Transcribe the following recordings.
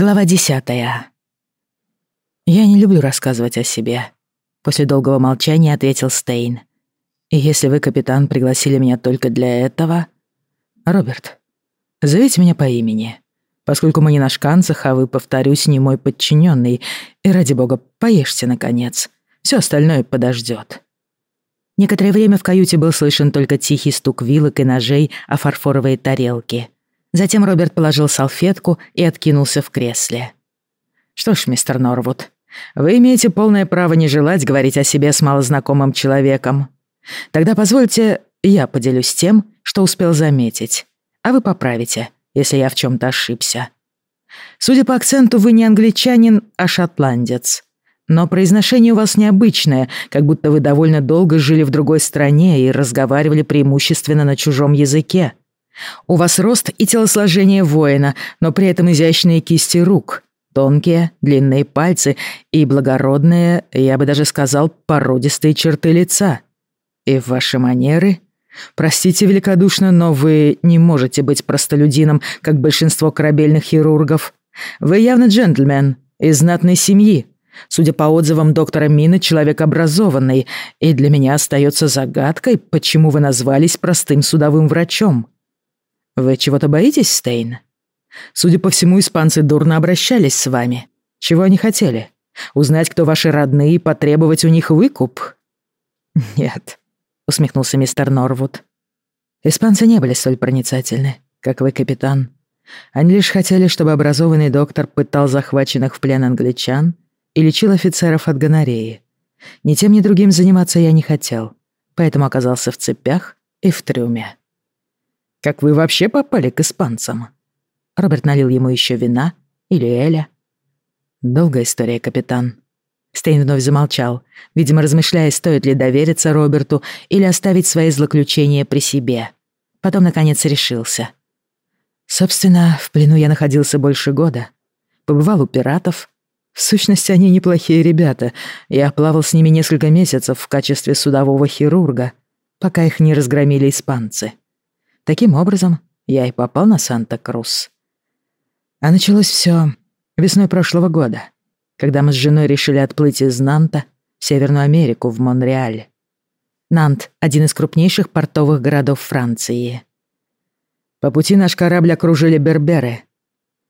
Глава десятая. «Я не люблю рассказывать о себе», — после долгого молчания ответил Стейн. «И если вы, капитан, пригласили меня только для этого...» «Роберт, зовите меня по имени, поскольку мы не на шканцах, а вы, повторюсь, не мой подчиненный, и, ради бога, поешьте, наконец. Все остальное подождет. Некоторое время в каюте был слышен только тихий стук вилок и ножей о фарфоровые тарелки — Затем Роберт положил салфетку и откинулся в кресле. «Что ж, мистер Норвуд, вы имеете полное право не желать говорить о себе с малознакомым человеком. Тогда позвольте, я поделюсь тем, что успел заметить, а вы поправите, если я в чем-то ошибся. Судя по акценту, вы не англичанин, а шотландец. Но произношение у вас необычное, как будто вы довольно долго жили в другой стране и разговаривали преимущественно на чужом языке. У вас рост и телосложение воина, но при этом изящные кисти рук, тонкие, длинные пальцы и благородные, я бы даже сказал, породистые черты лица. И ваши манеры? Простите великодушно, но вы не можете быть простолюдином, как большинство корабельных хирургов. Вы явно джентльмен из знатной семьи. Судя по отзывам доктора Мина, человек образованный, и для меня остается загадкой, почему вы назвались простым судовым врачом. «Вы чего-то боитесь, Стейн? Судя по всему, испанцы дурно обращались с вами. Чего они хотели? Узнать, кто ваши родные, и потребовать у них выкуп?» «Нет», — усмехнулся мистер Норвуд. «Испанцы не были столь проницательны, как вы, капитан. Они лишь хотели, чтобы образованный доктор пытал захваченных в плен англичан и лечил офицеров от гонореи. Ни тем, ни другим заниматься я не хотел, поэтому оказался в цепях и в трюме. Как вы вообще попали к испанцам?» Роберт налил ему еще вина или Эля. «Долгая история, капитан». Стейн вновь замолчал, видимо, размышляя, стоит ли довериться Роберту или оставить свои злоключения при себе. Потом, наконец, решился. «Собственно, в плену я находился больше года. Побывал у пиратов. В сущности, они неплохие ребята. Я плавал с ними несколько месяцев в качестве судового хирурга, пока их не разгромили испанцы. Таким образом, я и попал на Санта-Крус. А началось все весной прошлого года, когда мы с женой решили отплыть из Нанта в Северную Америку, в Монреаль. Нант — один из крупнейших портовых городов Франции. По пути наш корабль окружили берберы.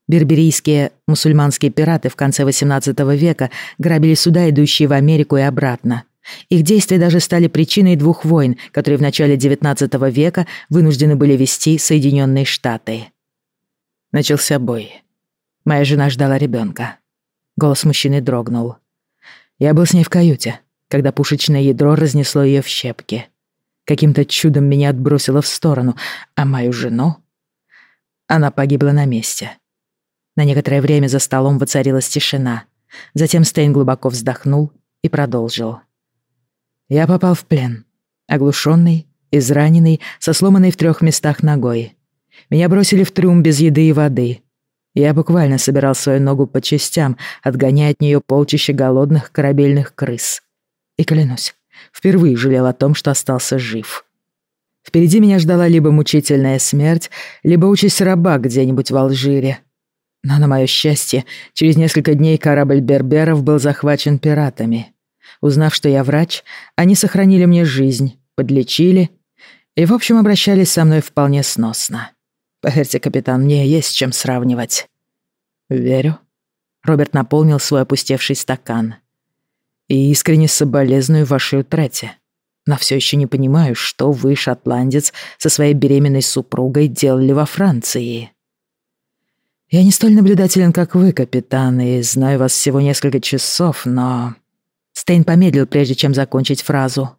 Берберийские мусульманские пираты в конце XVIII века грабили суда, идущие в Америку и обратно, их действия даже стали причиной двух войн, которые в начале XIX века вынуждены были вести Соединенные Штаты. Начался бой. Моя жена ждала ребенка. Голос мужчины дрогнул. Я был с ней в каюте, когда пушечное ядро разнесло ее в щепки. Каким-то чудом меня отбросило в сторону, а мою жену... Она погибла на месте. На некоторое время за столом воцарилась тишина. Затем Стейн глубоко вздохнул и продолжил. Я попал в плен. Оглушенный, израненный, со сломанной в трех местах ногой. Меня бросили в трюм без еды и воды. Я буквально собирал свою ногу по частям, отгоняя от нее полчища голодных корабельных крыс. И клянусь, впервые жалел о том, что остался жив. Впереди меня ждала либо мучительная смерть, либо участь раба где-нибудь в Алжире. Но, на мое счастье, через несколько дней корабль Берберов был захвачен пиратами. Узнав, что я врач, они сохранили мне жизнь, подлечили и, в общем, обращались со мной вполне сносно. Поверьте, капитан, мне есть чем сравнивать. Верю. Роберт наполнил свой опустевший стакан. И искренне соболезную вашей утрате. Но все еще не понимаю, что вы, шотландец, со своей беременной супругой делали во Франции. Я не столь наблюдателен, как вы, капитан, и знаю вас всего несколько часов, но... Стейн помедлил, прежде чем закончить фразу.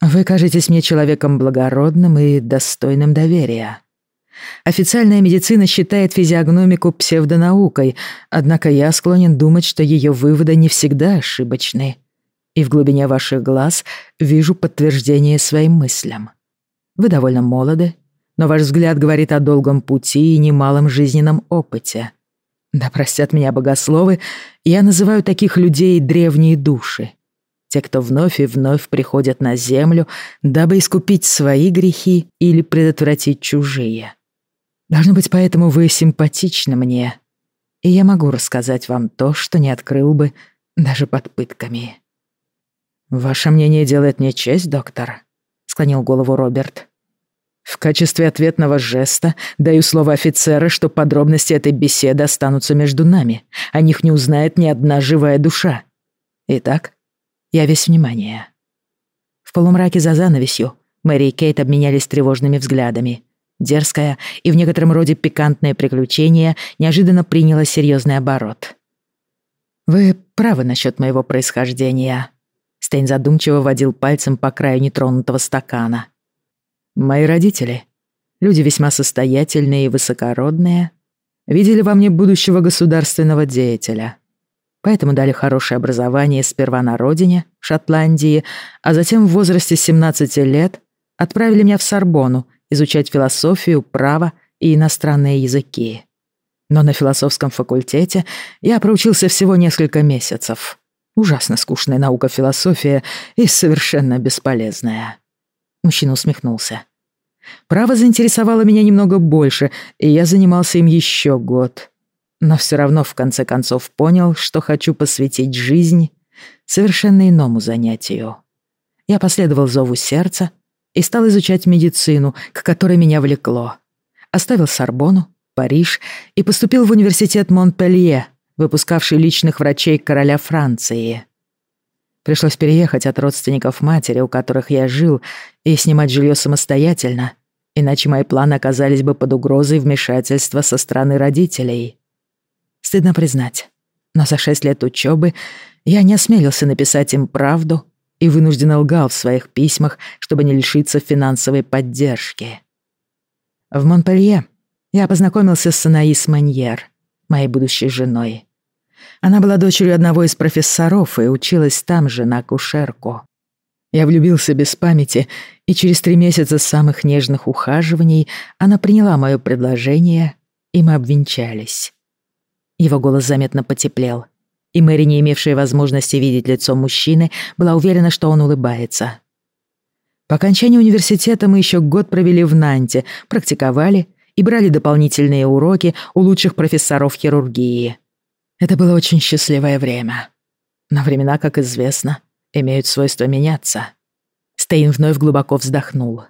«Вы кажетесь мне человеком благородным и достойным доверия. Официальная медицина считает физиогномику псевдонаукой, однако я склонен думать, что ее выводы не всегда ошибочны. И в глубине ваших глаз вижу подтверждение своим мыслям. Вы довольно молоды, но ваш взгляд говорит о долгом пути и немалом жизненном опыте. Да простят меня богословы, я называю таких людей древние души. Те, кто вновь и вновь приходят на землю, дабы искупить свои грехи или предотвратить чужие. Должно быть, поэтому вы симпатичны мне. и я могу рассказать вам то, что не открыл бы даже под пытками». «Ваше мнение делает мне честь, доктор», — склонил голову Роберт. «В качестве ответного жеста даю слово офицера, что подробности этой беседы останутся между нами. О них не узнает ни одна живая душа. Итак, я весь внимание». В полумраке за занавесью Мэри и Кейт обменялись тревожными взглядами. Дерзкое и в некотором роде пикантное приключение неожиданно приняло серьезный оборот. «Вы правы насчет моего происхождения», Стейн задумчиво водил пальцем по краю нетронутого стакана. «Мои родители, люди весьма состоятельные и высокородные, видели во мне будущего государственного деятеля. Поэтому дали хорошее образование сперва на родине, в Шотландии, а затем в возрасте 17 лет отправили меня в Сорбону изучать философию, право и иностранные языки. Но на философском факультете я проучился всего несколько месяцев. Ужасно скучная наука философия и совершенно бесполезная. Мужчина усмехнулся. Право заинтересовало меня немного больше, и я занимался им еще год. Но все равно в конце концов понял, что хочу посвятить жизнь совершенно иному занятию. Я последовал зову сердца и стал изучать медицину, к которой меня влекло. Оставил Сорбону, Париж и поступил в университет Монпелье, выпускавший личных врачей короля Франции. Пришлось переехать от родственников матери, у которых я жил, и снимать жилье самостоятельно, иначе мои планы оказались бы под угрозой вмешательства со стороны родителей. Стыдно признать, но за шесть лет учебы я не осмелился написать им правду и вынужденно лгал в своих письмах, чтобы не лишиться финансовой поддержки. В Монпелье я познакомился с Анаис Маньер, моей будущей женой. Она была дочерью одного из профессоров и училась там же на акушерку. Я влюбился без памяти, и через три месяца самых нежных ухаживаний она приняла мое предложение, и мы обвенчались. Его голос заметно потеплел, и Мэри, не имевшая возможности видеть лицо мужчины, была уверена, что он улыбается. По окончании университета мы еще год провели в Нанте, практиковали и брали дополнительные уроки у лучших профессоров хирургии. Это было очень счастливое время. Но времена, как известно, имеют свойство меняться. Стейн вновь глубоко вздохнул.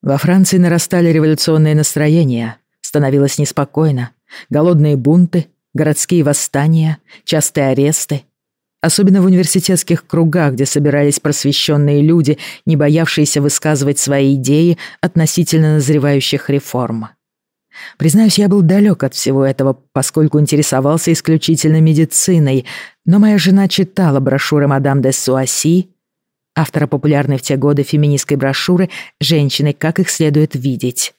Во Франции нарастали революционные настроения, становилось неспокойно, голодные бунты, городские восстания, частые аресты. Особенно в университетских кругах, где собирались просвещенные люди, не боявшиеся высказывать свои идеи относительно назревающих реформ. Признаюсь, я был далек от всего этого, поскольку интересовался исключительно медициной, но моя жена читала брошюры мадам де Суаси, автора популярной в те годы феминистской брошюры «Женщины, как их следует видеть»,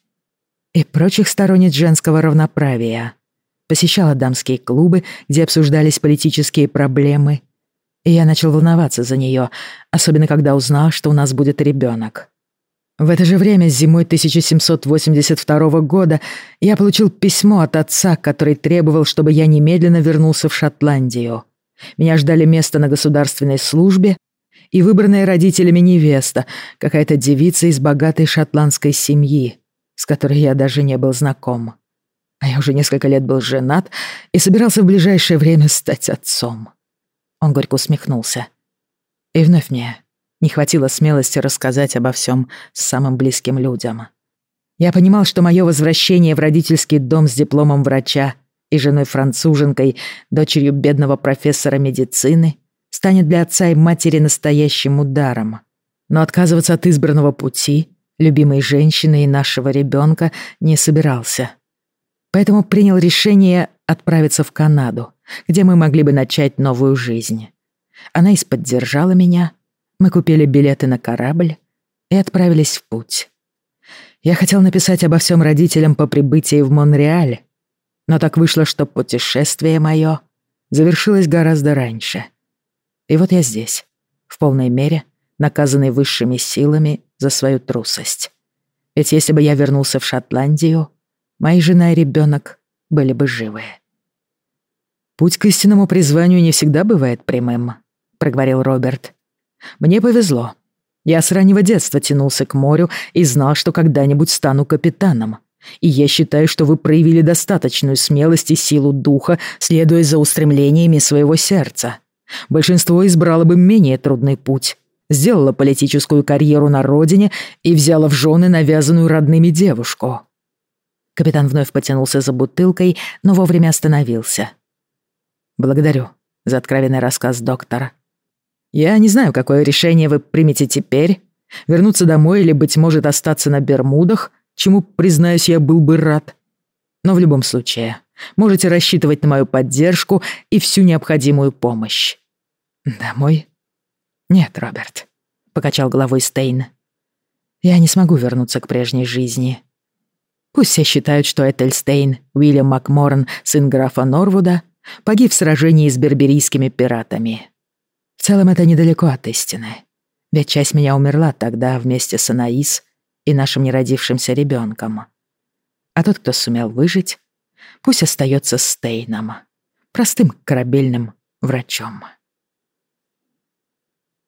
и прочих сторонниц женского равноправия. Посещала дамские клубы, где обсуждались политические проблемы, и я начал волноваться за нее, особенно когда узнал, что у нас будет ребенок. В это же время, зимой 1782 года, я получил письмо от отца, который требовал, чтобы я немедленно вернулся в Шотландию. Меня ждали место на государственной службе и выбранная родителями невеста, какая-то девица из богатой шотландской семьи, с которой я даже не был знаком. А я уже несколько лет был женат и собирался в ближайшее время стать отцом. Он горько усмехнулся. И вновь мне не хватило смелости рассказать обо всем самым близким людям. Я понимал, что мое возвращение в родительский дом с дипломом врача и женой-француженкой, дочерью бедного профессора медицины, станет для отца и матери настоящим ударом. Но отказываться от избранного пути, любимой женщины и нашего ребенка не собирался. Поэтому принял решение отправиться в Канаду, где мы могли бы начать новую жизнь. Она исподдержала меня, мы купили билеты на корабль и отправились в путь. Я хотел написать обо всем родителям по прибытии в Монреаль, но так вышло, что путешествие мое завершилось гораздо раньше. И вот я здесь, в полной мере, наказанный высшими силами за свою трусость. Ведь если бы я вернулся в Шотландию, мои жена и ребенок были бы живы. «Путь к истинному призванию не всегда бывает прямым», — проговорил Роберт. Мне повезло. Я с раннего детства тянулся к морю и знал, что когда-нибудь стану капитаном. И я считаю, что вы проявили достаточную смелость и силу духа, следуя за устремлениями своего сердца. Большинство избрало бы менее трудный путь, сделало политическую карьеру на родине и взяло в жены навязанную родными девушку. Капитан вновь потянулся за бутылкой, но вовремя остановился. «Благодарю за откровенный рассказ доктора. Я не знаю, какое решение вы примете теперь, вернуться домой или, быть может, остаться на Бермудах, чему, признаюсь, я был бы рад. Но в любом случае, можете рассчитывать на мою поддержку и всю необходимую помощь. Домой? Нет, Роберт, покачал головой Стейн. Я не смогу вернуться к прежней жизни. Пусть все считают, что Этельстейн, Уильям Макморан, сын графа Норвуда, погиб в сражении с берберийскими пиратами. В целом это недалеко от истины. Ведь часть меня умерла тогда вместе с Анаис и нашим неродившимся ребенком. А тот, кто сумел выжить, пусть остается Стейном, простым корабельным врачом.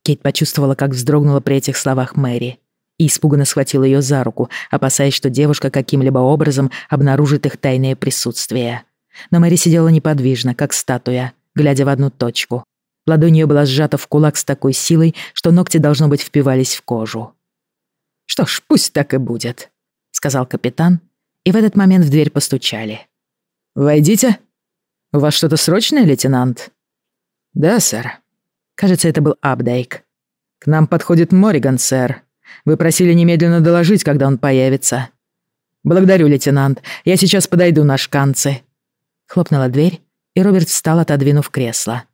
Кейт почувствовала, как вздрогнула при этих словах Мэри и испуганно схватила ее за руку, опасаясь, что девушка каким-либо образом обнаружит их тайное присутствие. Но Мэри сидела неподвижно, как статуя, глядя в одну точку. Ладонь ее была сжата в кулак с такой силой, что ногти, должно быть, впивались в кожу. «Что ж, пусть так и будет», — сказал капитан, и в этот момент в дверь постучали. «Войдите. У вас что-то срочное, лейтенант?» «Да, сэр». Кажется, это был Абдейк. «К нам подходит Мориган, сэр. Вы просили немедленно доложить, когда он появится». «Благодарю, лейтенант. Я сейчас подойду на шканцы». Хлопнула дверь, и Роберт встал, отодвинув кресло.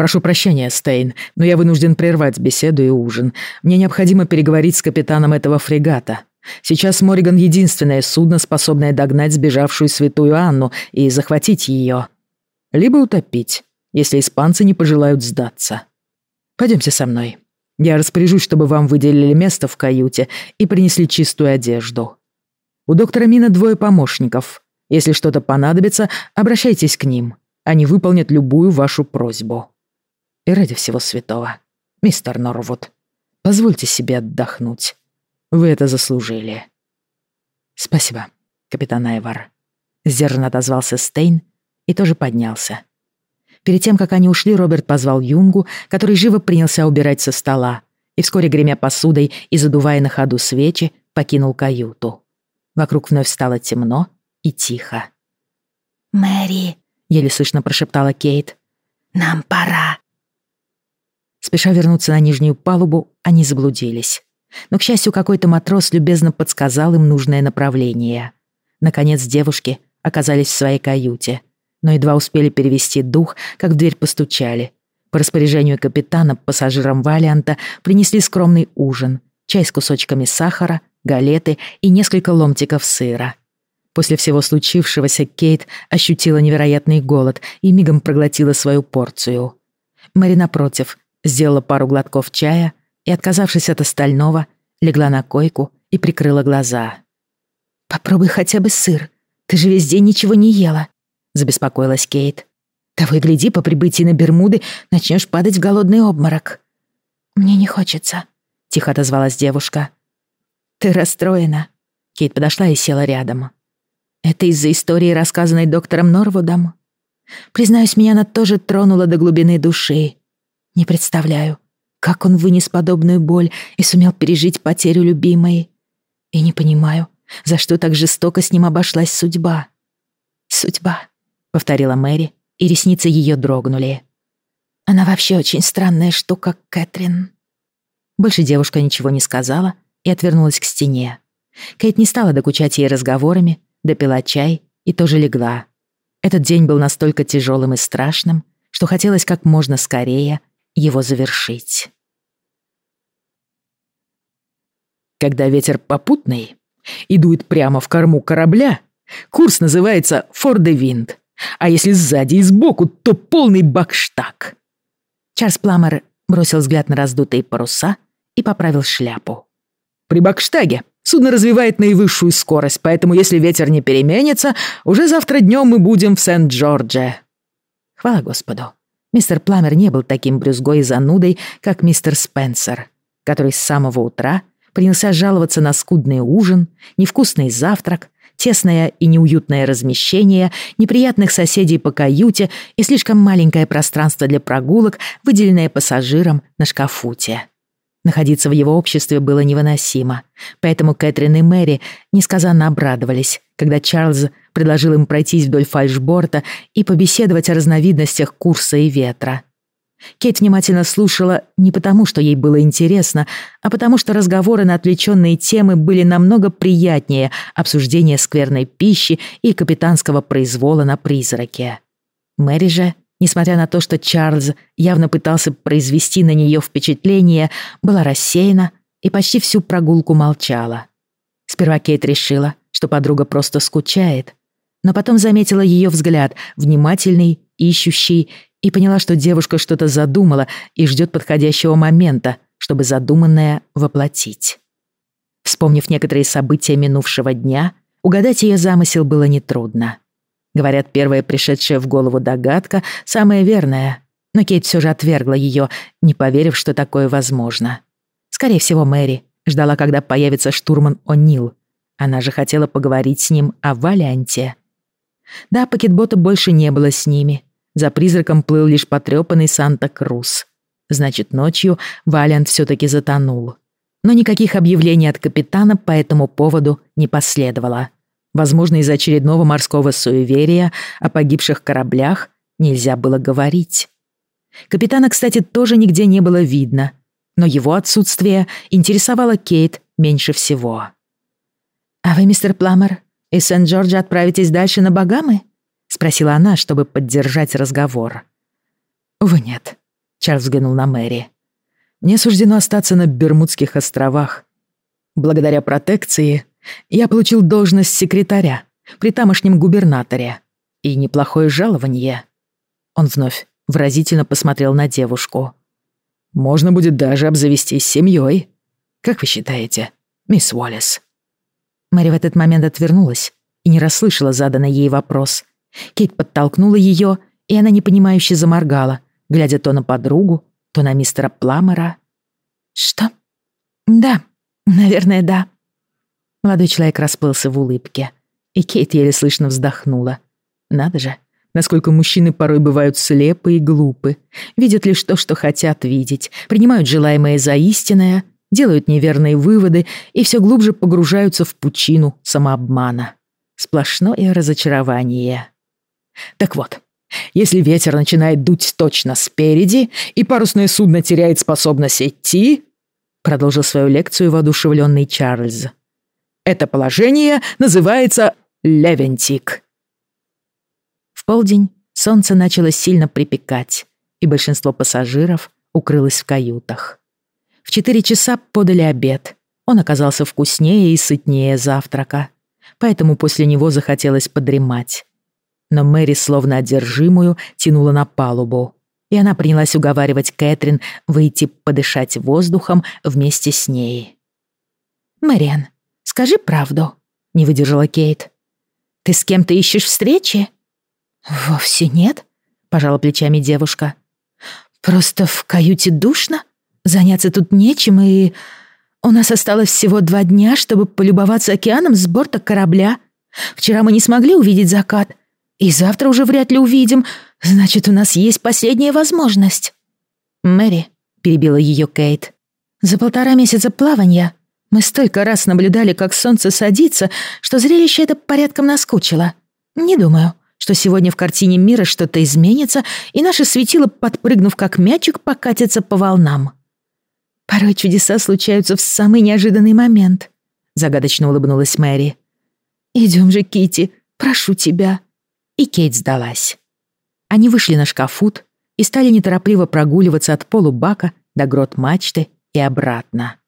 «Прошу прощения, Стейн, но я вынужден прервать беседу и ужин. Мне необходимо переговорить с капитаном этого фрегата. Сейчас Мориган единственное судно, способное догнать сбежавшую святую Анну и захватить ее. Либо утопить, если испанцы не пожелают сдаться. Пойдемте со мной. Я распоряжусь, чтобы вам выделили место в каюте и принесли чистую одежду. У доктора Мина двое помощников. Если что-то понадобится, обращайтесь к ним. Они выполнят любую вашу просьбу. И ради всего святого, мистер Норвуд, позвольте себе отдохнуть. Вы это заслужили. Спасибо, капитан Айвар. Сдержанно отозвался Стейн и тоже поднялся. Перед тем, как они ушли, Роберт позвал Юнгу, который живо принялся убирать со стола, и вскоре, гремя посудой и задувая на ходу свечи, покинул каюту. Вокруг вновь стало темно и тихо. «Мэри», — еле слышно прошептала Кейт, — «нам пора». Спеша вернуться на нижнюю палубу, они заблудились. Но, к счастью, какой-то матрос любезно подсказал им нужное направление. Наконец девушки оказались в своей каюте, но едва успели перевести дух, как в дверь постучали. По распоряжению капитана пассажирам Валианта принесли скромный ужин, чай с кусочками сахара, галеты и несколько ломтиков сыра. После всего случившегося Кейт ощутила невероятный голод и мигом проглотила свою порцию. Мэри, напротив, сделала пару глотков чая и, отказавшись от остального, легла на койку и прикрыла глаза. «Попробуй хотя бы сыр. Ты же весь день ничего не ела», — забеспокоилась Кейт. «Того и по прибытии на Бермуды начнешь падать в голодный обморок». «Мне не хочется», — тихо отозвалась девушка. «Ты расстроена». Кейт подошла и села рядом. «Это из-за истории, рассказанной доктором Норвудом?» Признаюсь, меня она тоже тронула до глубины души. Не представляю, как он вынес подобную боль и сумел пережить потерю любимой. И не понимаю, за что так жестоко с ним обошлась судьба. «Судьба», — повторила Мэри, и ресницы ее дрогнули. «Она вообще очень странная штука, Кэтрин». Больше девушка ничего не сказала и отвернулась к стене. Кейт не стала докучать ей разговорами, допила чай и тоже легла. Этот день был настолько тяжелым и страшным, что хотелось как можно скорее его завершить. Когда ветер попутный и дует прямо в корму корабля, курс называется «Фордевинд», а если сзади и сбоку, то полный бакштаг. Чарльз Пламер бросил взгляд на раздутые паруса и поправил шляпу. При бакштаге судно развивает наивысшую скорость, поэтому если ветер не переменится, уже завтра днем мы будем в Сент-Джордже. Хвала Господу. Мистер Пламер не был таким брюзгой и занудой, как мистер Спенсер, который с самого утра принялся жаловаться на скудный ужин, невкусный завтрак, тесное и неуютное размещение, неприятных соседей по каюте и слишком маленькое пространство для прогулок, выделенное пассажирам на шкафуте. Находиться в его обществе было невыносимо, поэтому Кэтрин и Мэри несказанно обрадовались, когда Чарльз предложил им пройтись вдоль фальшборта и побеседовать о разновидностях курса и ветра. Кейт внимательно слушала не потому, что ей было интересно, а потому что разговоры на отвлеченные темы были намного приятнее обсуждения скверной пищи и капитанского произвола на призраке. Мэри же несмотря на то, что Чарльз явно пытался произвести на нее впечатление, была рассеяна и почти всю прогулку молчала. Сперва Кейт решила, что подруга просто скучает, но потом заметила ее взгляд, внимательный, ищущий, и поняла, что девушка что-то задумала и ждет подходящего момента, чтобы задуманное воплотить. Вспомнив некоторые события минувшего дня, угадать ее замысел было нетрудно. Говорят, первая пришедшая в голову догадка самая верная. Но Кейт все же отвергла ее, не поверив, что такое возможно. Скорее всего, Мэри ждала, когда появится штурман О'Нил. Она же хотела поговорить с ним о Валянте. Да, пакетбота больше не было с ними. За призраком плыл лишь потрепанный Санта-Крус. Значит, ночью Валиант все-таки затонул. Но никаких объявлений от капитана по этому поводу не последовало. Возможно, из-за очередного морского суеверия о погибших кораблях нельзя было говорить. Капитана, кстати, тоже нигде не было видно, но его отсутствие интересовало Кейт меньше всего. «А вы, мистер Пламер, из Сент-Джорджа отправитесь дальше на Багамы?» — спросила она, чтобы поддержать разговор. «Увы, нет», — Чарльз взглянул на Мэри. «Мне суждено остаться на Бермудских островах. Благодаря протекции я получил должность секретаря при тамошнем губернаторе и неплохое жалование. Он вновь выразительно посмотрел на девушку. Можно будет даже обзавестись семьей. Как вы считаете, мисс Уоллес? Мэри в этот момент отвернулась и не расслышала заданный ей вопрос. Кейт подтолкнула ее, и она непонимающе заморгала, глядя то на подругу, то на мистера Пламера. «Что? Да, наверное, да», Молодой человек расплылся в улыбке, и Кейт еле слышно вздохнула. Надо же, насколько мужчины порой бывают слепы и глупы, видят лишь то, что хотят видеть, принимают желаемое за истинное, делают неверные выводы и все глубже погружаются в пучину самообмана. Сплошное разочарование. Так вот, если ветер начинает дуть точно спереди, и парусное судно теряет способность идти, продолжил свою лекцию воодушевленный Чарльз. Это положение называется левентик. В полдень солнце начало сильно припекать, и большинство пассажиров укрылось в каютах. В четыре часа подали обед. Он оказался вкуснее и сытнее завтрака, поэтому после него захотелось подремать. Но Мэри, словно одержимую, тянула на палубу, и она принялась уговаривать Кэтрин выйти подышать воздухом вместе с ней. «Мэриан, Скажи правду», — не выдержала Кейт. «Ты с кем-то ищешь встречи?» «Вовсе нет», — пожала плечами девушка. «Просто в каюте душно, заняться тут нечем, и у нас осталось всего два дня, чтобы полюбоваться океаном с борта корабля. Вчера мы не смогли увидеть закат, и завтра уже вряд ли увидим, значит, у нас есть последняя возможность». «Мэри», — перебила ее Кейт, — «за полтора месяца плавания мы столько раз наблюдали, как солнце садится, что зрелище это порядком наскучило. Не думаю, что сегодня в картине мира что-то изменится, и наше светило, подпрыгнув как мячик, покатится по волнам. Порой чудеса случаются в самый неожиданный момент, загадочно улыбнулась Мэри. Идем же, Кити, прошу тебя. И Кейт сдалась. Они вышли на шкафут и стали неторопливо прогуливаться от полубака до грот мачты и обратно.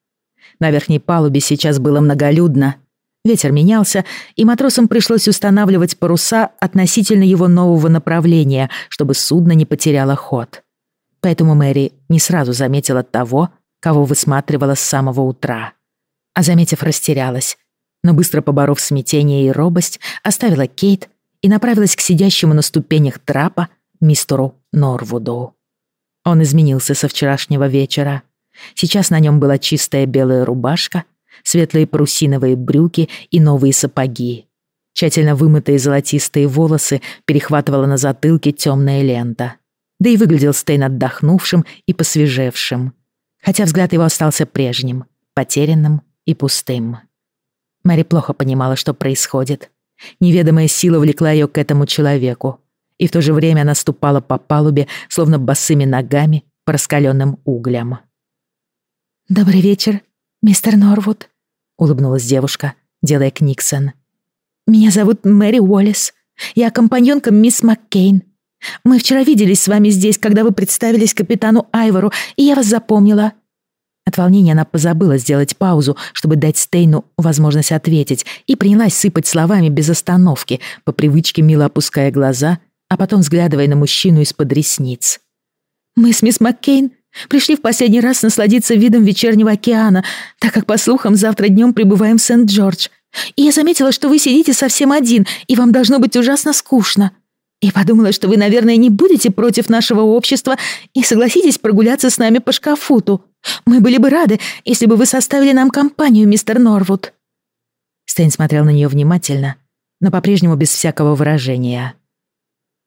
На верхней палубе сейчас было многолюдно. Ветер менялся, и матросам пришлось устанавливать паруса относительно его нового направления, чтобы судно не потеряло ход. Поэтому Мэри не сразу заметила того, кого высматривала с самого утра. А заметив, растерялась, но быстро поборов смятение и робость, оставила Кейт и направилась к сидящему на ступенях трапа мистеру Норвуду. Он изменился со вчерашнего вечера. Сейчас на нем была чистая белая рубашка, светлые парусиновые брюки и новые сапоги. Тщательно вымытые золотистые волосы перехватывала на затылке темная лента. Да и выглядел Стейн отдохнувшим и посвежевшим. Хотя взгляд его остался прежним, потерянным и пустым. Мэри плохо понимала, что происходит. Неведомая сила влекла ее к этому человеку, и в то же время она ступала по палубе, словно босыми ногами по раскаленным углям. «Добрый вечер, мистер Норвуд», — улыбнулась девушка, делая Книксон. «Меня зовут Мэри Уоллес. Я компаньонка мисс Маккейн. Мы вчера виделись с вами здесь, когда вы представились капитану Айвору, и я вас запомнила». От волнения она позабыла сделать паузу, чтобы дать Стейну возможность ответить, и принялась сыпать словами без остановки, по привычке мило опуская глаза, а потом взглядывая на мужчину из-под ресниц. «Мы с мисс Маккейн пришли в последний раз насладиться видом вечернего океана, так как, по слухам, завтра днем прибываем в Сент-Джордж. И я заметила, что вы сидите совсем один, и вам должно быть ужасно скучно. И подумала, что вы, наверное, не будете против нашего общества и согласитесь прогуляться с нами по шкафуту. Мы были бы рады, если бы вы составили нам компанию, мистер Норвуд». Стейн смотрел на нее внимательно, но по-прежнему без всякого выражения.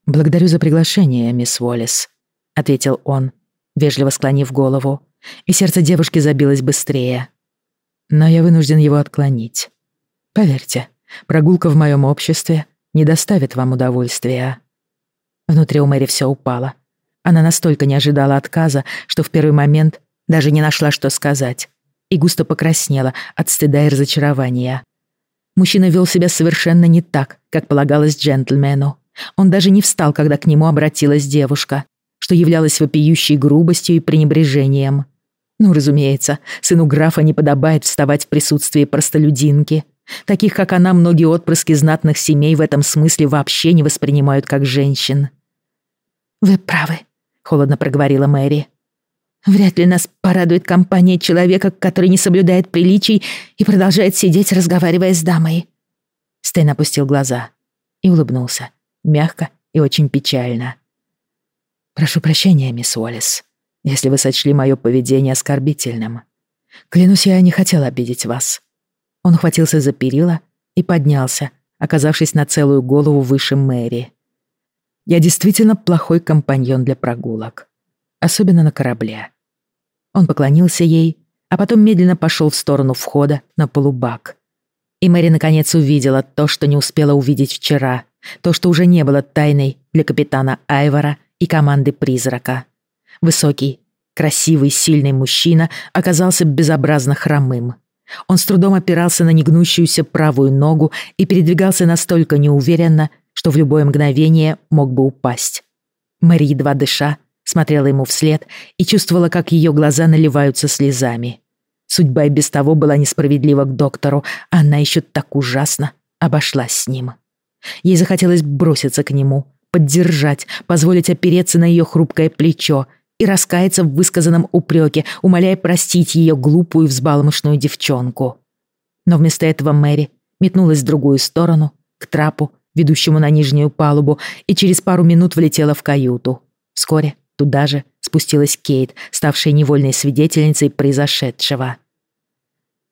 «Благодарю за приглашение, мисс Уоллес», — ответил он, вежливо склонив голову, и сердце девушки забилось быстрее. «Но я вынужден его отклонить. Поверьте, прогулка в моем обществе не доставит вам удовольствия». Внутри у Мэри все упало. Она настолько не ожидала отказа, что в первый момент даже не нашла, что сказать, и густо покраснела от стыда и разочарования. Мужчина вел себя совершенно не так, как полагалось джентльмену. Он даже не встал, когда к нему обратилась девушка, что являлось вопиющей грубостью и пренебрежением. Ну, разумеется, сыну графа не подобает вставать в присутствии простолюдинки. Таких, как она, многие отпрыски знатных семей в этом смысле вообще не воспринимают как женщин. «Вы правы», — холодно проговорила Мэри. «Вряд ли нас порадует компания человека, который не соблюдает приличий и продолжает сидеть, разговаривая с дамой». Стэн опустил глаза и улыбнулся, мягко и очень печально. «Прошу прощения, мисс Уоллес, если вы сочли мое поведение оскорбительным. Клянусь, я не хотел обидеть вас. Он хватился за перила и поднялся, оказавшись на целую голову выше Мэри. «Я действительно плохой компаньон для прогулок, особенно на корабле». Он поклонился ей, а потом медленно пошел в сторону входа на полубак. И Мэри наконец увидела то, что не успела увидеть вчера, то, что уже не было тайной для капитана Айвора и команды «Призрака». Высокий, красивый, сильный мужчина оказался безобразно хромым. Он с трудом опирался на негнущуюся правую ногу и передвигался настолько неуверенно, что в любое мгновение мог бы упасть. Мэри, едва дыша, смотрела ему вслед и чувствовала, как ее глаза наливаются слезами. Судьба и без того была несправедлива к доктору, а она еще так ужасно обошлась с ним. Ей захотелось броситься к нему, поддержать, позволить опереться на ее хрупкое плечо и раскаяться в высказанном упреке, умоляя простить ее глупую взбалмошную девчонку. Но вместо этого Мэри метнулась в другую сторону, к трапу, ведущему на нижнюю палубу, и через пару минут влетела в каюту. Вскоре туда же спустилась Кейт, ставшая невольной свидетельницей произошедшего.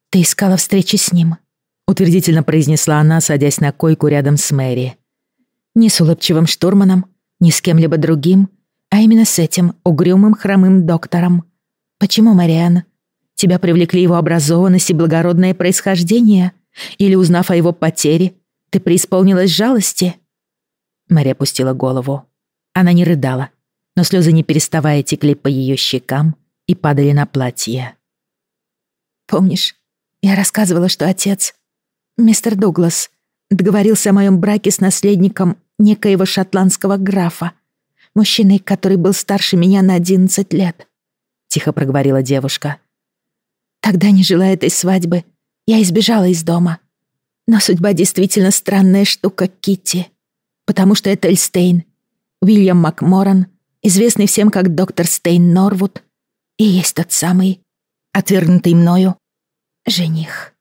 «Ты искала встречи с ним», — утвердительно произнесла она, садясь на койку рядом с Мэри. «Ни с улыбчивым штурманом, ни с кем-либо другим, а именно с этим угрюмым хромым доктором. Почему, Мариан? Тебя привлекли его образованность и благородное происхождение? Или, узнав о его потере, ты преисполнилась жалости?» Мария опустила голову. Она не рыдала, но слезы не переставая текли по ее щекам и падали на платье. «Помнишь, я рассказывала, что отец, мистер Дуглас, договорился о моем браке с наследником некоего шотландского графа, мужчиной, который был старше меня на одиннадцать лет», — тихо проговорила девушка. «Тогда, не желая этой свадьбы, я избежала из дома. Но судьба действительно странная штука, Китти, потому что это Эльстейн, Уильям Макморан, известный всем как доктор Стейн Норвуд, и есть тот самый, отвергнутый мною, жених».